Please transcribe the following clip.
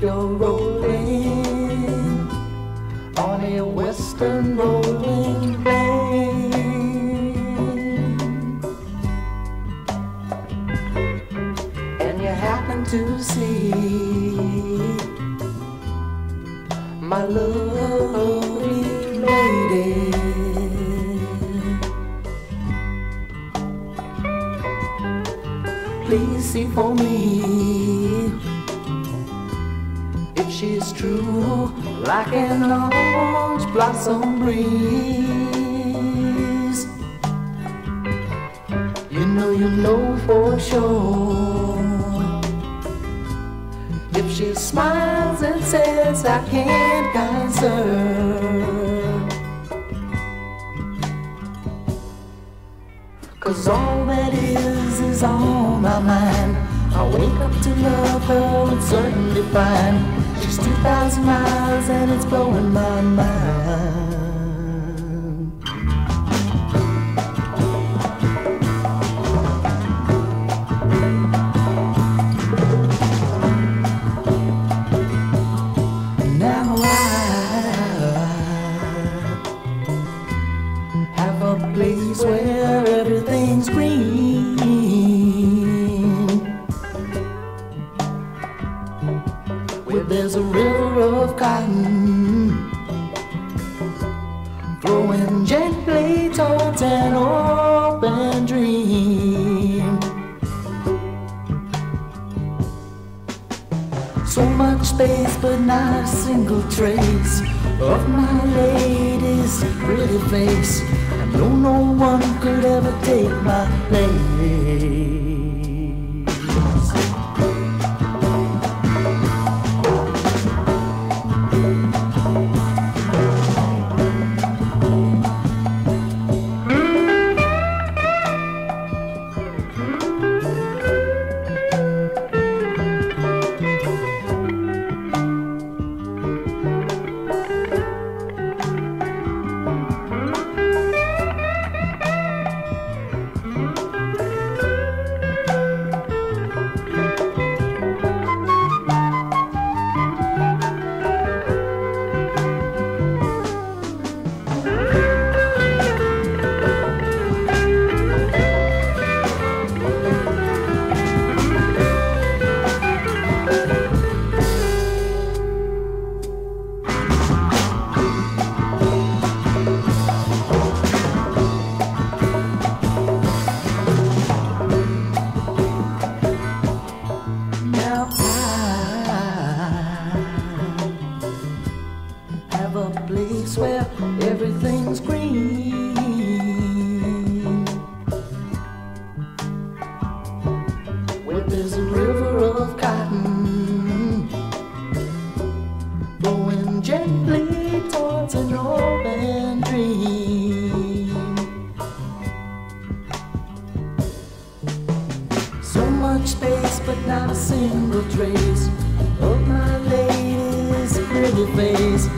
you're rolling on a western rolling plain, and you happen to see my lovely lady. Please see for me she's true, like an orange blossom breeze. You know, you know for sure. If she smiles and says, I can't answer. Cause all that is is on my mind. I wake up to love her and certainly find she's 2,000 miles and it's blowing my mind. Now I have a place where there's a river of cotton flowing gently towards an open dream. So much space, but not a single trace of my lady's pretty face. I know no one could ever take my place. But not a single trace of my lady's pretty face.